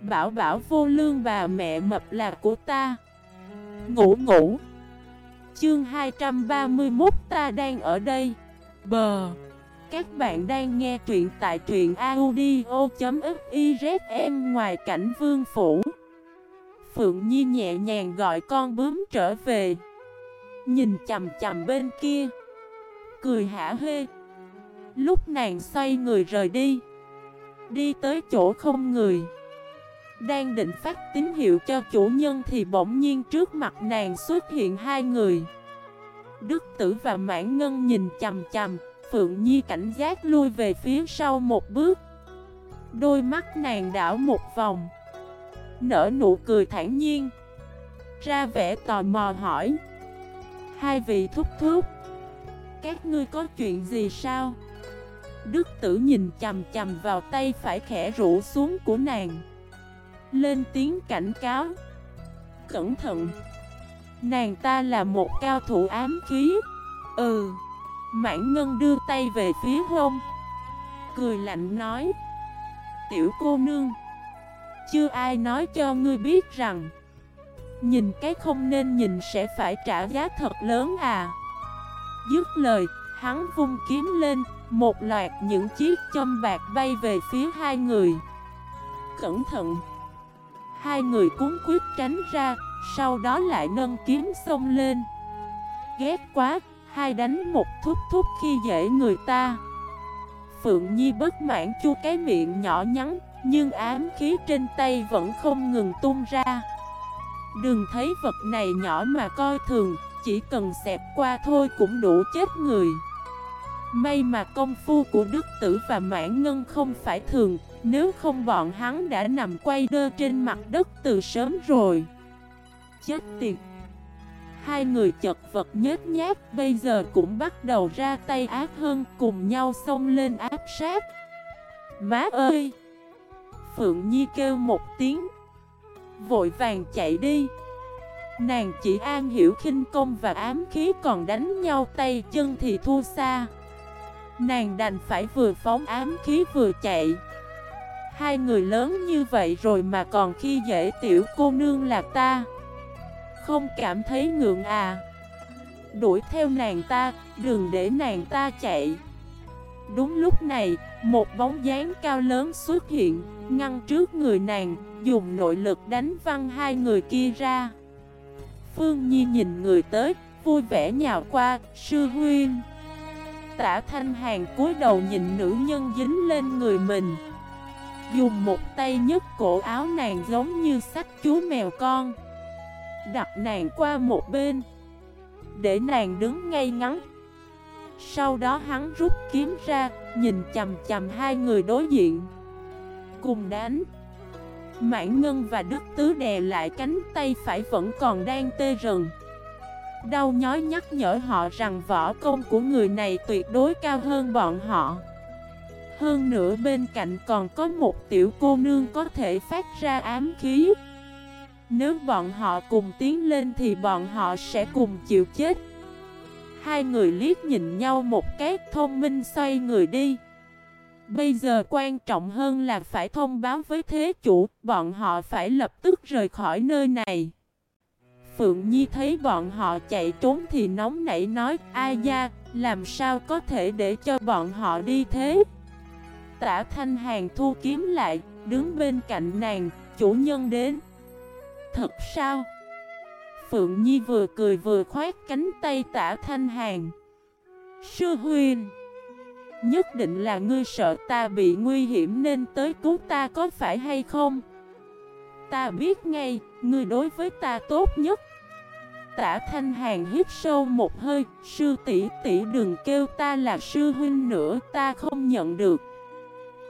Bảo bảo vô lương bà mẹ mập là của ta. Ngủ ngủ. Chương 231 ta đang ở đây. Bờ. Các bạn đang nghe truyện tại truyện audio.xyzm ngoài cảnh vương phủ. Phượng Nhi nhẹ nhàng gọi con bướm trở về. Nhìn chầm chầm bên kia. Cười hả hê. Lúc nàng xoay người rời đi. Đi tới chỗ không người. Đang định phát tín hiệu cho chủ nhân thì bỗng nhiên trước mặt nàng xuất hiện hai người. Đức tử và mãn ngân nhìn chầm chầm Phượng Nhi cảnh giác lui về phía sau một bước. Đôi mắt nàng đảo một vòng, Nở nụ cười thản nhiên, Ra vẻ tò mò hỏi, Hai vị thúc thúc, Các ngươi có chuyện gì sao? Đức tử nhìn chầm chầm vào tay phải khẽ rũ xuống của nàng. Lên tiếng cảnh cáo. Cẩn thận, Nàng ta là một cao thủ ám khí. Ừ Mãn Ngân đưa tay về phía hông, Cười lạnh nói, Tiểu cô nương, Chưa ai nói cho ngươi biết rằng, Nhìn cái không nên nhìn sẽ phải trả giá thật lớn à. Dứt lời, Hắn vung kiếm lên, Một loạt những chiếc châm bạc bay về phía hai người. Cẩn thận Hai người cuốn quyết tránh ra, Sau đó lại nâng kiếm xông lên. Ghét quá, Hai đánh một thúc thúc khi dễ người ta. Phượng Nhi bất mãn chu cái miệng nhỏ nhắn, Nhưng ám khí trên tay vẫn không ngừng tung ra. Đừng thấy vật này nhỏ mà coi thường, Chỉ cần xẹp qua thôi cũng đủ chết người. May mà công phu của Đức Tử và Mãn Ngân không phải thường, Nếu không bọn hắn đã nằm quay đơ trên mặt đất từ sớm rồi. Chết tiệt. Hai người chật vật nhét nhát Bây giờ cũng bắt đầu ra tay ác hơn, Cùng nhau xông lên áp sát. Má ơi! Phượng Nhi kêu một tiếng. Vội vàng chạy đi. Nàng chỉ an hiểu khinh công và ám khí còn đánh nhau tay chân thì thua xa. Nàng đành phải vừa phóng ám khí vừa chạy. Hai người lớn như vậy rồi mà còn khi dễ tiểu cô nương là ta. Không cảm thấy ngượng à. Đuổi theo nàng ta, đừng để nàng ta chạy. Đúng lúc này, một bóng dáng cao lớn xuất hiện Ngăn trước người nàng, dùng nội lực đánh văng hai người kia ra. Phương Nhi nhìn người tới, vui vẻ nhào qua, sư huynh. Tả Thanh Hàng cúi đầu nhìn nữ nhân dính lên người mình. Dùng một tay nhấc cổ áo nàng giống như sách chú mèo con. Đặt nàng qua một bên. Để nàng đứng ngay ngắn. Sau đó hắn rút kiếm ra, Nhìn chầm chầm hai người đối diện. Cùng đánh. Mãn Ngân và Đức Tứ đè lại cánh tay phải vẫn còn đang tê rần. Đau nhói nhắc nhở họ rằng võ công của người này tuyệt đối cao hơn bọn họ. Hơn nữa bên cạnh còn có một tiểu cô nương có thể phát ra ám khí. Nếu bọn họ cùng tiến lên thì bọn họ sẽ cùng chịu chết. Hai người liếc nhìn nhau một cái, thông minh xoay người đi. Bây giờ quan trọng hơn là phải thông báo với thế chủ, Bọn họ phải lập tức rời khỏi nơi này. Phượng Nhi thấy bọn họ chạy trốn thì nóng nảy nói Ai da, làm sao có thể để cho bọn họ đi thế Tả Thanh Hàng thu kiếm lại, đứng bên cạnh nàng, chủ nhân đến Thật sao? Phượng Nhi vừa cười vừa khoát cánh tay tả Thanh Hàng Sư Huyền Nhất định là ngươi sợ ta bị nguy hiểm nên tới cứu ta có phải hay không? Ta biết ngay, ngươi đối với ta tốt nhất Tả Thanh Hàng hít sâu một hơi, sư tỷ tỷ đừng kêu ta là sư huynh nữa, ta không nhận được.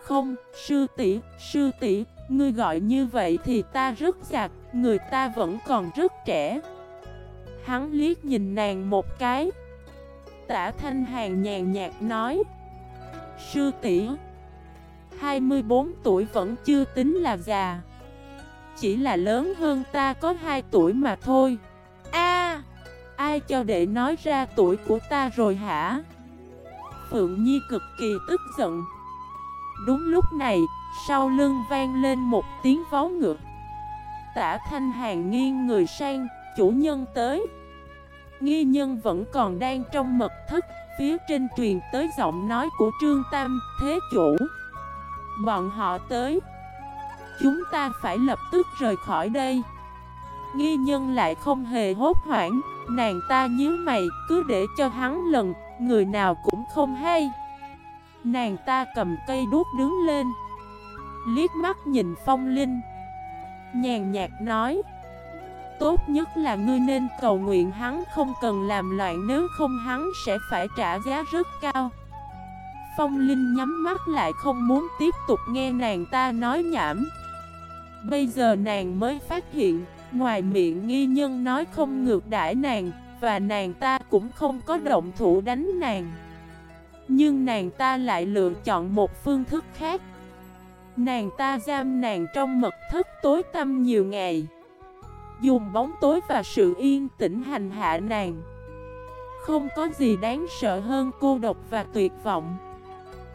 Không, sư tỷ, sư tỷ, ngươi gọi như vậy thì ta rất giặc, người ta vẫn còn rất trẻ. Hắn liếc nhìn nàng một cái. Tả Thanh Hàng nhàn nhạt nói, sư tỷ, 24 tuổi vẫn chưa tính là già. Chỉ là lớn hơn ta có 2 tuổi mà thôi. A, ai cho đệ nói ra tuổi của ta rồi hả? Phượng Nhi cực kỳ tức giận. Đúng lúc này, sau lưng vang lên một tiếng vó ngựa Tả thanh hàng nghiêng người sang, chủ nhân tới Nghi nhân vẫn còn đang trong mật thất Phía trên truyền tới giọng nói của Trương Tam, thế chủ Bọn họ tới Chúng ta phải lập tức rời khỏi đây. Nghi nhân lại không hề hốt hoảng. Nàng ta nhíu mày, cứ để cho hắn lần, Người nào cũng không hay. Nàng ta cầm cây đuốc đứng lên. Liếc mắt nhìn phong linh. Nhàn nhạt nói, Tốt nhất là ngươi nên cầu nguyện hắn không cần làm loạn, Nếu không hắn sẽ phải trả giá rất cao. Phong Linh nhắm mắt lại không muốn tiếp tục nghe nàng ta nói nhảm. Bây giờ nàng mới phát hiện, Ngoài miệng nghi nhân nói không ngược đãi nàng, Và nàng ta cũng không có động thủ đánh nàng. Nhưng nàng ta lại lựa chọn một phương thức khác. Nàng ta giam nàng trong mật thất tối tăm nhiều ngày. Dùng bóng tối và sự yên tĩnh hành hạ nàng. Không có gì đáng sợ hơn cô độc và tuyệt vọng.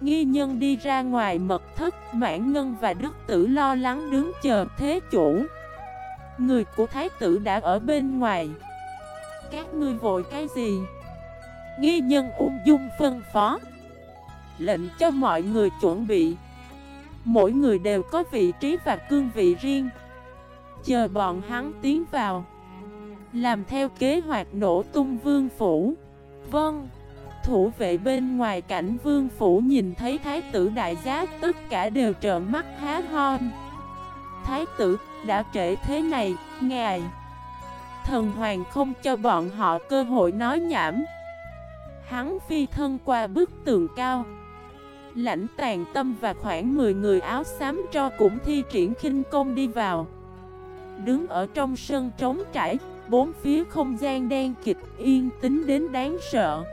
Nghi nhân đi ra ngoài mật thất, Mãn Ngân và Đức Tử lo lắng đứng chờ thế chủ. Người của Thái tử đã ở bên ngoài. Các ngươi vội cái gì? Nghi nhân ung dung phân phó. Lệnh cho mọi người chuẩn bị. Mỗi người đều có vị trí và cương vị riêng. Chờ bọn hắn tiến vào. Làm theo kế hoạch nổ tung vương phủ. Vâng. Thủ vệ bên ngoài cảnh vương phủ nhìn thấy thái tử đại giá, Tất cả đều trợn mắt há hon Thái tử, đã trễ thế này, Ngài. Thần hoàng không cho bọn họ cơ hội nói nhảm. Hắn phi thân qua bức tường cao. Lãnh tàn tâm và khoảng 10 người áo xám cho cũng thi triển khinh công đi vào. Đứng ở trong sân trống trải, Bốn phía không gian đen kịch, yên tính đến đáng sợ.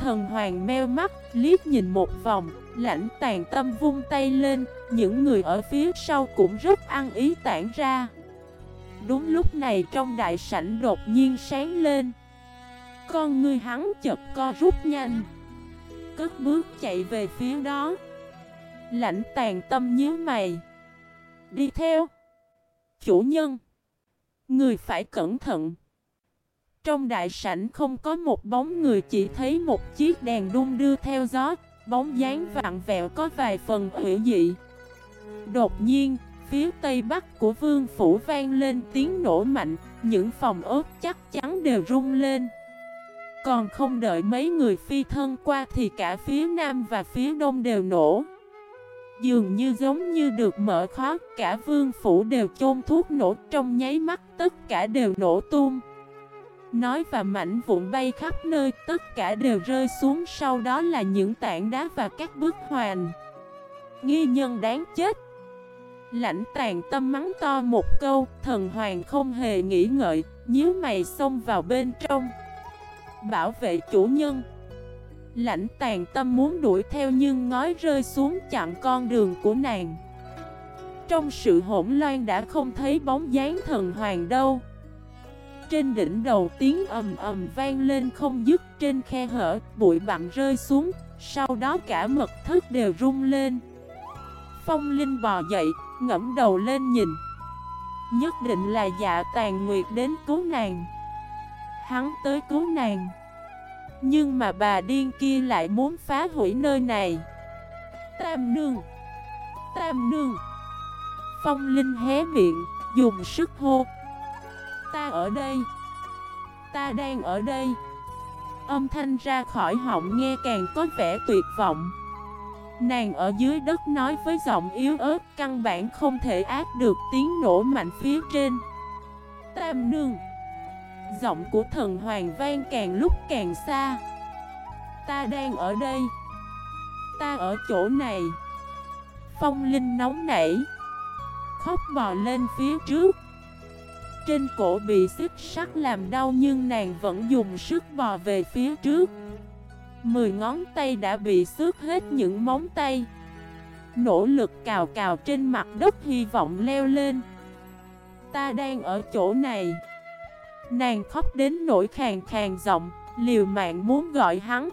Thần hoàng meo mắt, liếc nhìn một vòng, Lãnh tàn tâm vung tay lên, Những người ở phía sau cũng rất ăn ý tản ra. Đúng lúc này trong đại sảnh đột nhiên sáng lên. Con người hắn chật co rút nhanh, Cất bước chạy về phía đó. Lãnh tàn tâm nhíu mày, Đi theo, Chủ nhân, Người phải cẩn thận. Trong đại sảnh không có một bóng người chỉ thấy một chiếc đèn đung đưa theo gió Bóng dáng vạn vẹo có vài phần hữu dị. Đột nhiên, phía tây bắc của vương phủ vang lên tiếng nổ mạnh Những phòng ốt chắc chắn đều rung lên. Còn không đợi mấy người phi thân qua thì cả phía nam và phía đông đều nổ. Dường như giống như được mở khóa Cả vương phủ đều chôn thuốc nổ Trong nháy mắt tất cả đều nổ tung. Nói và mảnh vụn bay khắp nơi, Tất cả đều rơi xuống, Sau đó là những tảng đá và các bức hoàn Nghi nhân đáng chết. Lãnh tàn tâm mắng to một câu, Thần hoàng không hề nghĩ ngợi, Nhíu mày xông vào bên trong. Bảo vệ chủ nhân. Lãnh tàn tâm muốn đuổi theo nhưng ngói rơi xuống chặn con đường của nàng. Trong sự hỗn loạn đã không thấy bóng dáng thần hoàng đâu. Trên đỉnh đầu tiếng ầm ầm vang lên không dứt trên khe hở, Bụi bặm rơi xuống, Sau đó cả mật thất đều rung lên. Phong Linh bò dậy ngẫm đầu lên nhìn. Nhất định là dạ tàn nguyệt đến cứu nàng. Hắn tới cứu nàng. Nhưng mà bà điên kia lại muốn phá hủy nơi này. Tam nương! Tam nương! Phong Linh hé miệng, Dùng sức hô. Ta ở đây. Ta đang ở đây. Âm thanh ra khỏi họng nghe càng có vẻ tuyệt vọng. Nàng ở dưới đất nói với giọng yếu ớt, Căn bản không thể áp được tiếng nổ mạnh phía trên. Tam nương. Giọng của thần hoàng vang càng lúc càng xa. Ta đang ở đây. Ta ở chỗ này. Phong Linh nóng nảy. Khóc bò lên phía trước. Trên cổ bị xích sắt làm đau nhưng nàng vẫn dùng sức bò về phía trước. Mười ngón tay đã bị xước hết những móng tay. Nỗ lực cào cào trên mặt đất hy vọng leo lên. Ta đang ở chỗ này. Nàng khóc đến nỗi khàn khàn giọng, Liều mạng muốn gọi hắn.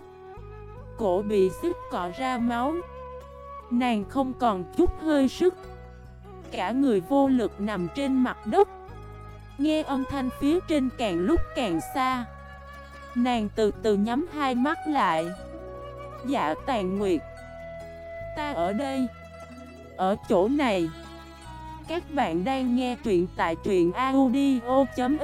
Cổ bị xích cọ ra máu. Nàng không còn chút hơi sức. Cả người vô lực nằm trên mặt đất. Nghe âm thanh phía trên càng lúc càng xa. Nàng từ từ nhắm hai mắt lại. Dạ tàn nguyệt, Ta ở đây, Ở chỗ này. Các bạn đang nghe truyện tại truyện audio.fif